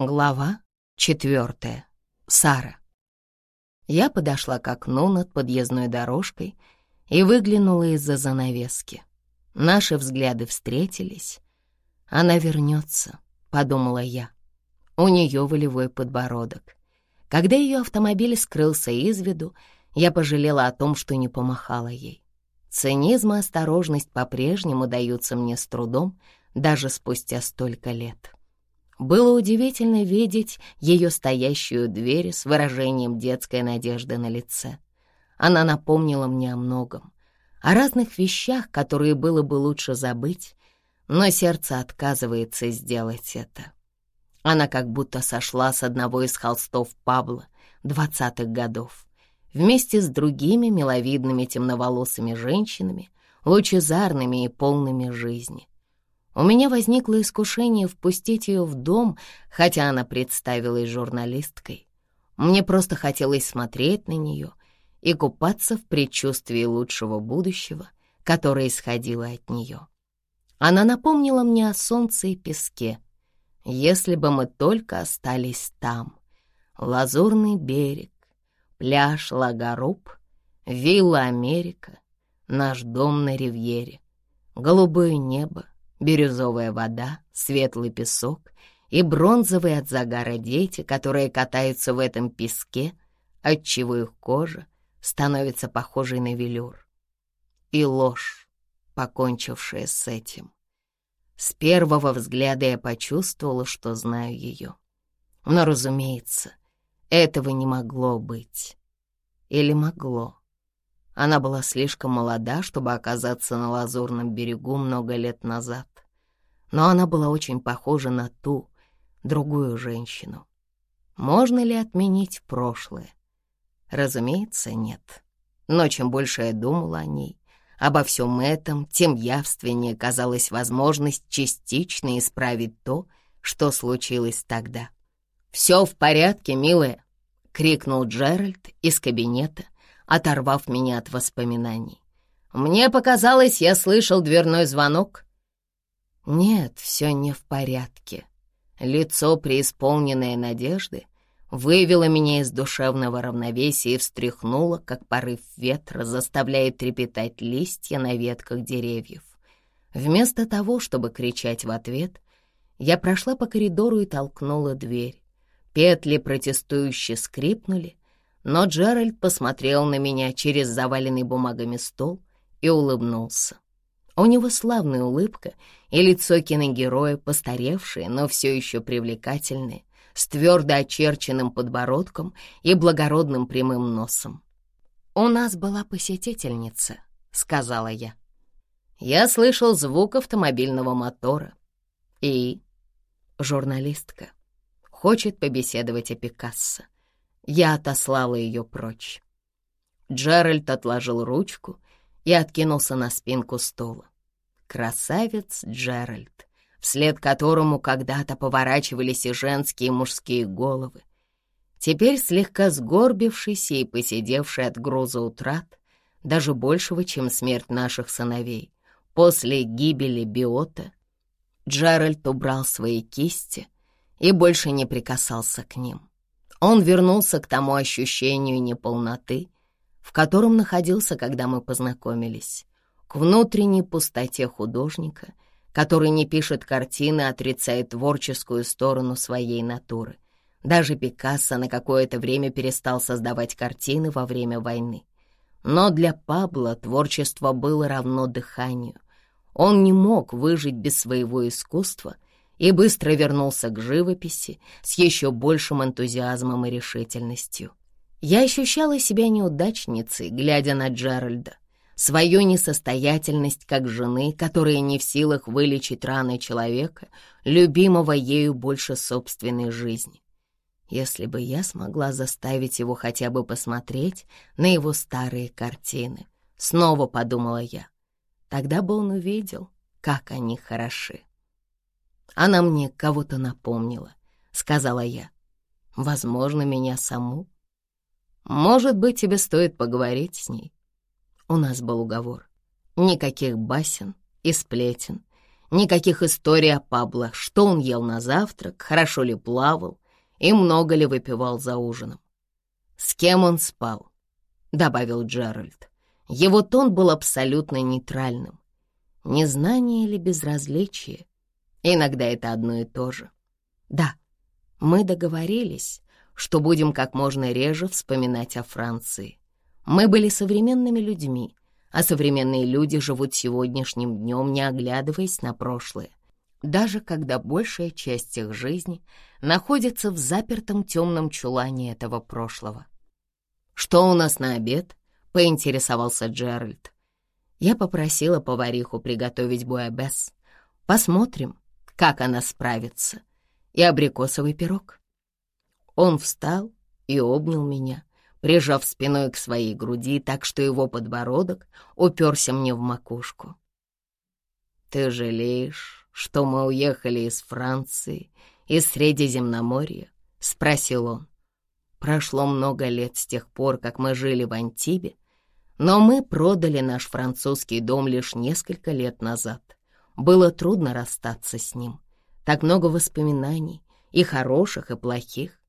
Глава четвертая. Сара. Я подошла к окну над подъездной дорожкой и выглянула из-за занавески. Наши взгляды встретились. «Она вернется», — подумала я. У нее волевой подбородок. Когда ее автомобиль скрылся из виду, я пожалела о том, что не помахала ей. Цинизм и осторожность по-прежнему даются мне с трудом, даже спустя столько лет. Было удивительно видеть ее стоящую дверь с выражением детской надежды на лице. Она напомнила мне о многом, о разных вещах, которые было бы лучше забыть, но сердце отказывается сделать это. Она как будто сошла с одного из холстов Пабло двадцатых годов вместе с другими миловидными темноволосыми женщинами, лучезарными и полными жизни. У меня возникло искушение впустить ее в дом, хотя она представилась журналисткой. Мне просто хотелось смотреть на нее и купаться в предчувствии лучшего будущего, которое исходило от нее. Она напомнила мне о солнце и песке. Если бы мы только остались там. Лазурный берег, пляж Лагаруб, вилла Америка, наш дом на ривьере, голубое небо, бирюзовая вода, светлый песок и бронзовые от загара дети, которые катаются в этом песке, отчего их кожа становится похожей на велюр. И ложь, покончившая с этим. С первого взгляда я почувствовала, что знаю ее. Но, разумеется, этого не могло быть. Или могло. Она была слишком молода, чтобы оказаться на Лазурном берегу много лет назад. Но она была очень похожа на ту, другую женщину. Можно ли отменить прошлое? Разумеется, нет. Но чем больше я думала о ней, обо всем этом, тем явственнее казалась возможность частично исправить то, что случилось тогда. «Все в порядке, милая!» — крикнул Джеральд из кабинета — оторвав меня от воспоминаний. «Мне показалось, я слышал дверной звонок». «Нет, все не в порядке». Лицо, преисполненное надежды, вывело меня из душевного равновесия и встряхнуло, как порыв ветра заставляет трепетать листья на ветках деревьев. Вместо того, чтобы кричать в ответ, я прошла по коридору и толкнула дверь. Петли протестующе скрипнули, но Джеральд посмотрел на меня через заваленный бумагами стол и улыбнулся. У него славная улыбка и лицо киногероя, постаревшее, но все еще привлекательное, с твердо очерченным подбородком и благородным прямым носом. «У нас была посетительница», — сказала я. Я слышал звук автомобильного мотора. И журналистка хочет побеседовать о Пикассо. Я отослала ее прочь. Джеральд отложил ручку и откинулся на спинку стула. Красавец Джеральд, вслед которому когда-то поворачивались и женские, и мужские головы. Теперь слегка сгорбившийся и посидевший от груза утрат, даже большего, чем смерть наших сыновей. После гибели Биота Джеральд убрал свои кисти и больше не прикасался к ним. Он вернулся к тому ощущению неполноты, в котором находился, когда мы познакомились, к внутренней пустоте художника, который не пишет картины, а отрицает творческую сторону своей натуры. Даже Пикассо на какое-то время перестал создавать картины во время войны. Но для Пабло творчество было равно дыханию. Он не мог выжить без своего искусства — и быстро вернулся к живописи с еще большим энтузиазмом и решительностью. Я ощущала себя неудачницей, глядя на Джеральда, свою несостоятельность как жены, которая не в силах вылечить раны человека, любимого ею больше собственной жизни. Если бы я смогла заставить его хотя бы посмотреть на его старые картины, снова подумала я, тогда бы он увидел, как они хороши. Она мне кого-то напомнила, — сказала я. Возможно, меня саму. Может быть, тебе стоит поговорить с ней. У нас был уговор. Никаких басен и сплетен, Никаких историй о Пабло, что он ел на завтрак, хорошо ли плавал и много ли выпивал за ужином. «С кем он спал?» — добавил Джеральд. Его тон был абсолютно нейтральным. Незнание или безразличие? Иногда это одно и то же. Да, мы договорились, что будем как можно реже вспоминать о Франции. Мы были современными людьми, а современные люди живут сегодняшним днем, не оглядываясь на прошлое. Даже когда большая часть их жизни находится в запертом темном чулане этого прошлого. «Что у нас на обед?» — поинтересовался Джеральд. Я попросила повариху приготовить буэбес. Посмотрим, как она справится. И абрикосовый пирог. Он встал и обнял меня, прижав спиной к своей груди, так что его подбородок уперся мне в макушку. «Ты жалеешь, что мы уехали из Франции, из Средиземноморья?» — спросил он. «Прошло много лет с тех пор, как мы жили в Антибе, но мы продали наш французский дом лишь несколько лет назад. Было трудно расстаться с ним. Так много воспоминаний, и хороших, и плохих.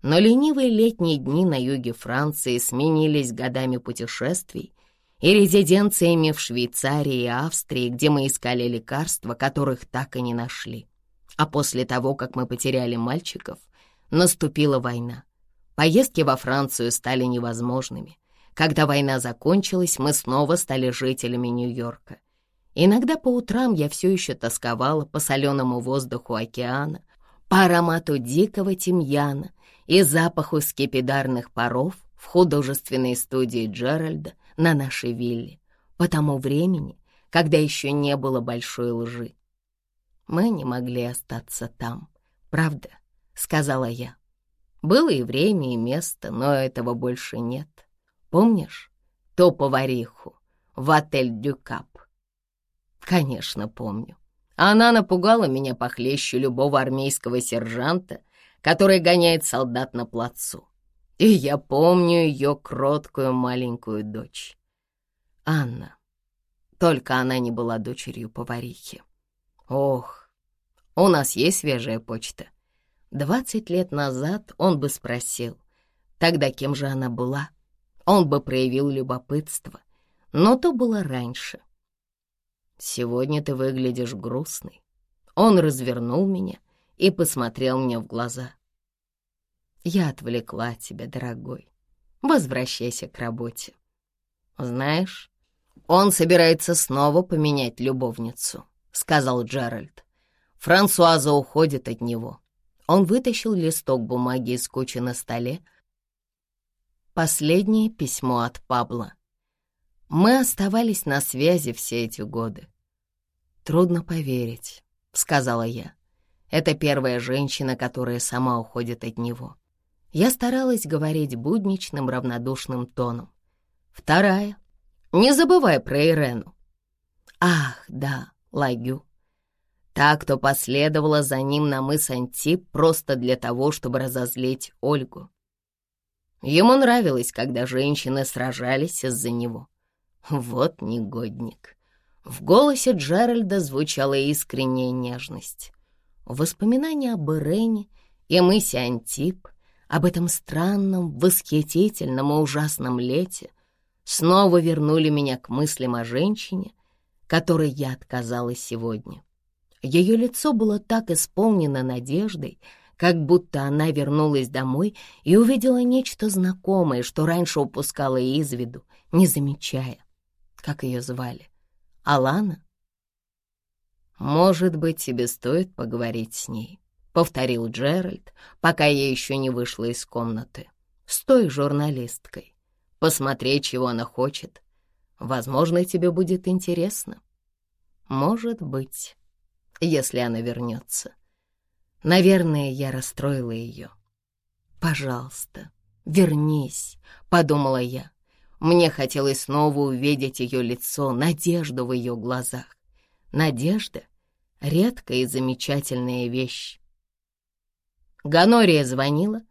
Но ленивые летние дни на юге Франции сменились годами путешествий и резиденциями в Швейцарии и Австрии, где мы искали лекарства, которых так и не нашли. А после того, как мы потеряли мальчиков, наступила война. Поездки во Францию стали невозможными. Когда война закончилась, мы снова стали жителями Нью-Йорка. Иногда по утрам я все еще тосковала по соленому воздуху океана, по аромату дикого тимьяна и запаху скипидарных паров в художественной студии Джеральда на нашей вилле по тому времени, когда еще не было большой лжи. Мы не могли остаться там, правда, — сказала я. Было и время, и место, но этого больше нет. Помнишь то повариху в отель «Дюкап»? Конечно, помню. Она напугала меня похлеще любого армейского сержанта который гоняет солдат на плацу. И я помню ее кроткую маленькую дочь. Анна. Только она не была дочерью поварихи. Ох, у нас есть свежая почта. Двадцать лет назад он бы спросил, тогда кем же она была? Он бы проявил любопытство, но то было раньше. Сегодня ты выглядишь грустный. Он развернул меня и посмотрел мне в глаза. «Я отвлекла тебя, дорогой. Возвращайся к работе. Знаешь, он собирается снова поменять любовницу», — сказал Джеральд. Франсуаза уходит от него. Он вытащил листок бумаги из кучи на столе. Последнее письмо от Пабла. Мы оставались на связи все эти годы. «Трудно поверить», — сказала я. Это первая женщина, которая сама уходит от него. Я старалась говорить будничным, равнодушным тоном. Вторая. Не забывай про Ирену. Ах, да, Лагю. Та, кто последовала за ним на мыс Антип просто для того, чтобы разозлить Ольгу. Ему нравилось, когда женщины сражались из-за него. Вот негодник. В голосе Джеральда звучала искренняя нежность. Воспоминания об Ирене и мысе Антип, об этом странном, восхитительном и ужасном лете, снова вернули меня к мыслям о женщине, которой я отказалась сегодня. Ее лицо было так исполнено надеждой, как будто она вернулась домой и увидела нечто знакомое, что раньше упускала из виду, не замечая, как ее звали. Алана? «Может быть, тебе стоит поговорить с ней», — повторил Джеральд, пока я еще не вышла из комнаты. «С той журналисткой. Посмотреть, чего она хочет. Возможно, тебе будет интересно. Может быть, если она вернется. Наверное, я расстроила ее. Пожалуйста, вернись», — подумала я. Мне хотелось снова увидеть ее лицо, надежду в ее глазах. Надежда — редкая и замечательная вещь. Ганория звонила.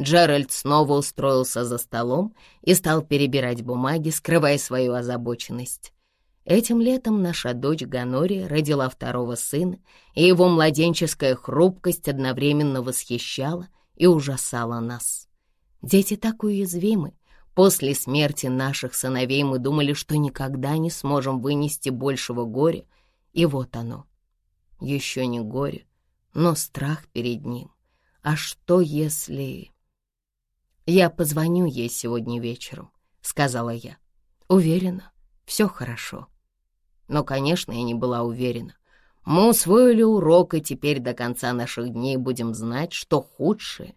Джеральд снова устроился за столом и стал перебирать бумаги, скрывая свою озабоченность. Этим летом наша дочь Ганория родила второго сына, и его младенческая хрупкость одновременно восхищала и ужасала нас. Дети так уязвимы. После смерти наших сыновей мы думали, что никогда не сможем вынести большего горя, и вот оно. Еще не горе, но страх перед ним. А что если... «Я позвоню ей сегодня вечером», — сказала я. «Уверена, все хорошо». Но, конечно, я не была уверена. Мы усвоили урок, и теперь до конца наших дней будем знать, что худшее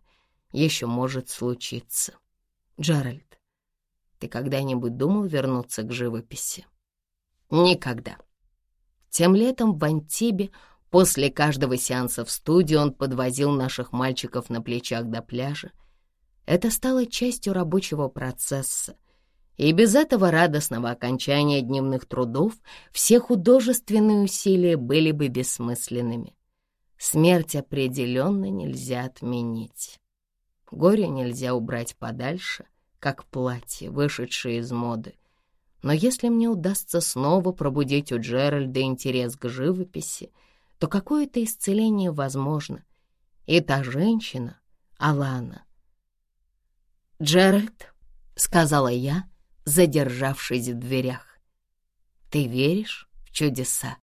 еще может случиться. Джеральд, ты когда-нибудь думал вернуться к живописи? Никогда. Тем летом в Антибе после каждого сеанса в студии он подвозил наших мальчиков на плечах до пляжа, это стало частью рабочего процесса, и без этого радостного окончания дневных трудов все художественные усилия были бы бессмысленными. Смерть определенно нельзя отменить. Горе нельзя убрать подальше, как платье, вышедшее из моды. Но если мне удастся снова пробудить у Джеральда интерес к живописи, то какое-то исцеление возможно. И та женщина, Алана, «Джеральд», — сказала я, задержавшись в дверях, — «ты веришь в чудеса?»